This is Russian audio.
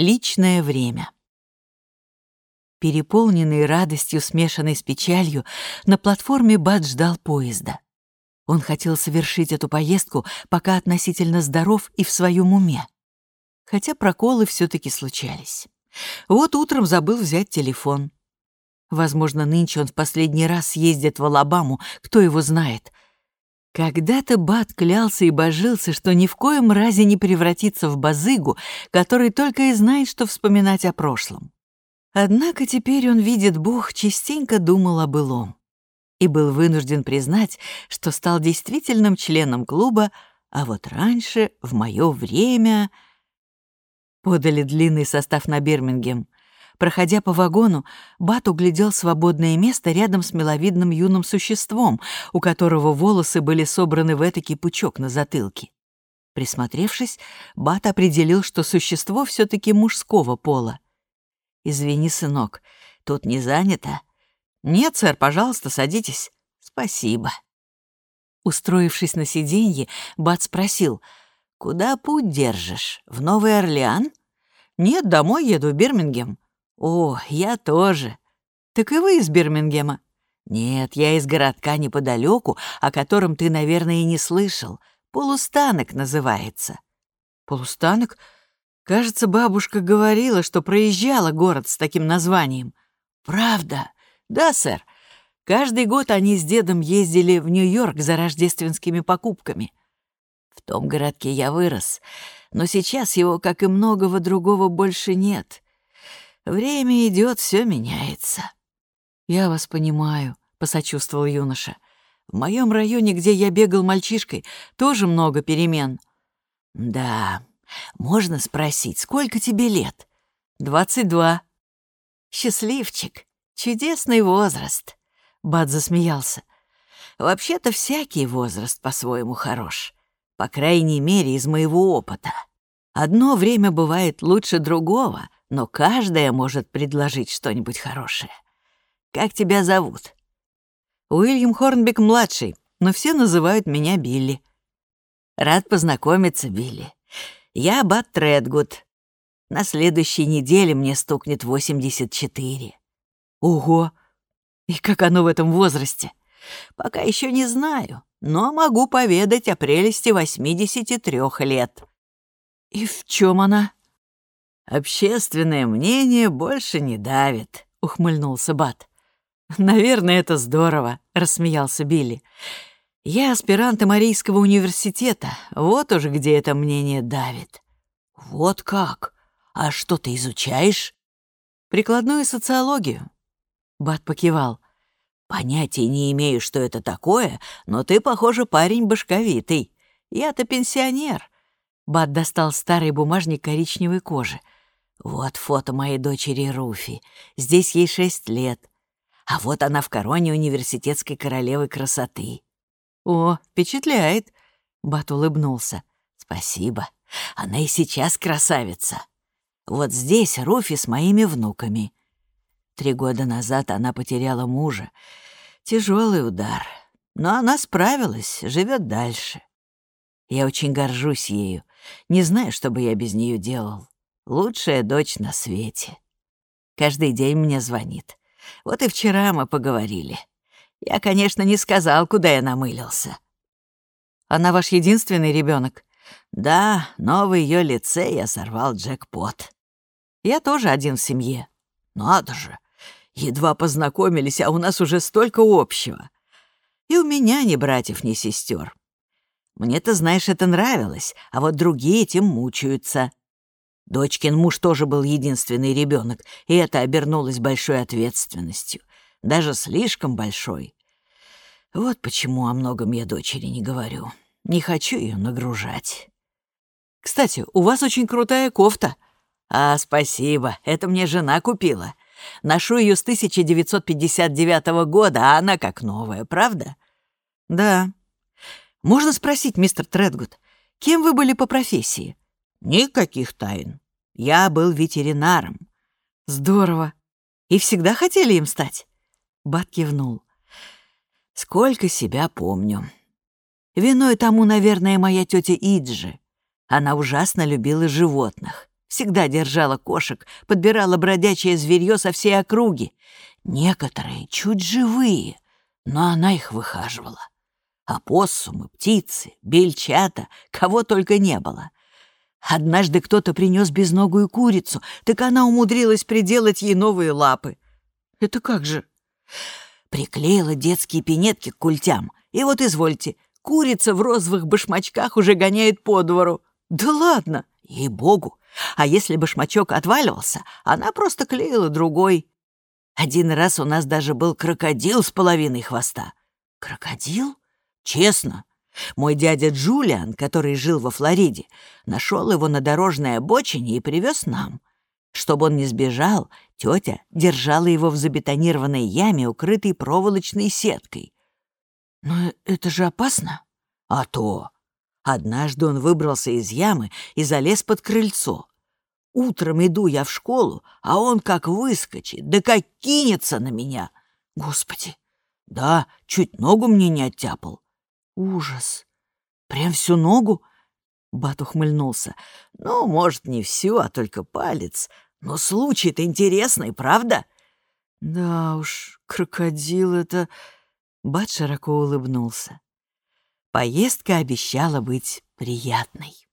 Личное время. Переполненный радостью, смешанной с печалью, на платформе Бат ждал поезда. Он хотел совершить эту поездку, пока относительно здоров и в своем уме. Хотя проколы все таки случались. Вот утром забыл взять телефон. Возможно, нынче он в последний раз ездит в Алабаму, кто его знает. Когда-то Бат клялся и божился, что ни в коем разе не превратится в базыгу, который только и знает, что вспоминать о прошлом. Однако теперь он, видит Бог, частенько думал о былом и был вынужден признать, что стал действительным членом клуба, а вот раньше, в мое время... Подали длинный состав на Бирмингем. Проходя по вагону, Бат углядел свободное место рядом с миловидным юным существом, у которого волосы были собраны в этакий пучок на затылке. Присмотревшись, Бат определил, что существо все таки мужского пола. «Извини, сынок, тут не занято?» «Нет, сэр, пожалуйста, садитесь». «Спасибо». Устроившись на сиденье, Бат спросил, «Куда путь держишь? В Новый Орлеан?» «Нет, домой еду, в Бирмингем». «О, я тоже». «Так и вы из Бирмингема?» «Нет, я из городка неподалеку, о котором ты, наверное, и не слышал. Полустанок называется». «Полустанок?» Кажется, бабушка говорила, что проезжала город с таким названием. «Правда?» «Да, сэр. Каждый год они с дедом ездили в Нью-Йорк за рождественскими покупками. В том городке я вырос, но сейчас его, как и многого другого, больше нет. Время идет, все меняется. Я вас понимаю, посочувствовал юноша. В моем районе, где я бегал мальчишкой, тоже много перемен. Да, можно спросить, сколько тебе лет? Двадцать два. Счастливчик, чудесный возраст. Бат засмеялся. Вообще-то всякий возраст по-своему хорош. По крайней мере, из моего опыта. Одно время бывает лучше другого, но каждая может предложить что-нибудь хорошее. Как тебя зовут? Уильям Хорнбек-младший, но все называют меня Билли. Рад познакомиться, Билли. Я Бат Тредгуд. На следующей неделе мне стукнет 84. Ого! И как оно в этом возрасте? Пока еще не знаю, но могу поведать о прелести 83 лет. И в чем она? «Общественное мнение больше не давит», — ухмыльнулся Бат. «Наверное, это здорово», — рассмеялся Билли. «Я аспирант Марийского университета, вот уж где это мнение давит». «Вот как? А что ты изучаешь?» «Прикладную социологию». Бат покивал. «Понятия не имею, что это такое, но ты, похоже, парень башковитый. Я-то пенсионер». Бат достал старый бумажник коричневой кожи. Вот фото моей дочери Руфи. Здесь ей шесть лет. А вот она в короне университетской королевы красоты. О, впечатляет. Бат улыбнулся. Спасибо. Она и сейчас красавица. Вот здесь Руфи с моими внуками. Три года назад она потеряла мужа. Тяжелый удар. Но она справилась, живет дальше. Я очень горжусь ею. Не знаю, что бы я без нее делал. Лучшая дочь на свете. Каждый день мне звонит. Вот и вчера мы поговорили. Я, конечно, не сказал, куда я намылился. Она ваш единственный ребенок? Да, но в ее лице я сорвал джекпот. Я тоже один в семье. Надо же. Едва познакомились, а у нас уже столько общего. И у меня ни братьев, ни сестер. Мне-то, знаешь, это нравилось, а вот другие этим мучаются. Дочкин муж тоже был единственный ребенок, и это обернулось большой ответственностью, даже слишком большой. Вот почему о многом я дочери не говорю. Не хочу ее нагружать. Кстати, у вас очень крутая кофта. А, спасибо, это мне жена купила. Ношу ее с 1959 года, а она как новая, правда? Да. Можно спросить, мистер Тредгуд, кем вы были по профессии? Никаких тайн. Я был ветеринаром. Здорово. И всегда хотели им стать? Бат кивнул. Сколько себя помню. Виной тому, наверное, моя тетя Иджи. Она ужасно любила животных. Всегда держала кошек, подбирала бродячее зверье со всей округи. Некоторые чуть живые, но она их выхаживала. Опоссумы, птицы, бельчата, кого только не было. Однажды кто-то принес безногую курицу, так она умудрилась приделать ей новые лапы. Это как же? Приклеила детские пинетки к культям. И вот, извольте, курица в розовых башмачках уже гоняет по двору. Да ладно, ей-богу. А если башмачок отваливался, она просто клеила другой. Один раз у нас даже был крокодил с половиной хвоста. Крокодил? Честно. Мой дядя Джулиан, который жил во Флориде, нашел его на дорожной обочине и привез нам. Чтобы он не сбежал, тетя держала его в забетонированной яме, укрытой проволочной сеткой. Но это же опасно. А то. Однажды он выбрался из ямы и залез под крыльцо. Утром иду я в школу, а он как выскочит, да как кинется на меня. Господи! Да, чуть ногу мне не оттяпал. Ужас! Прям всю ногу? Бат ухмыльнулся. Ну, может, не всю, а только палец. Но случай-то интересный, правда? Да уж, крокодил это... Бат широко улыбнулся. Поездка обещала быть приятной.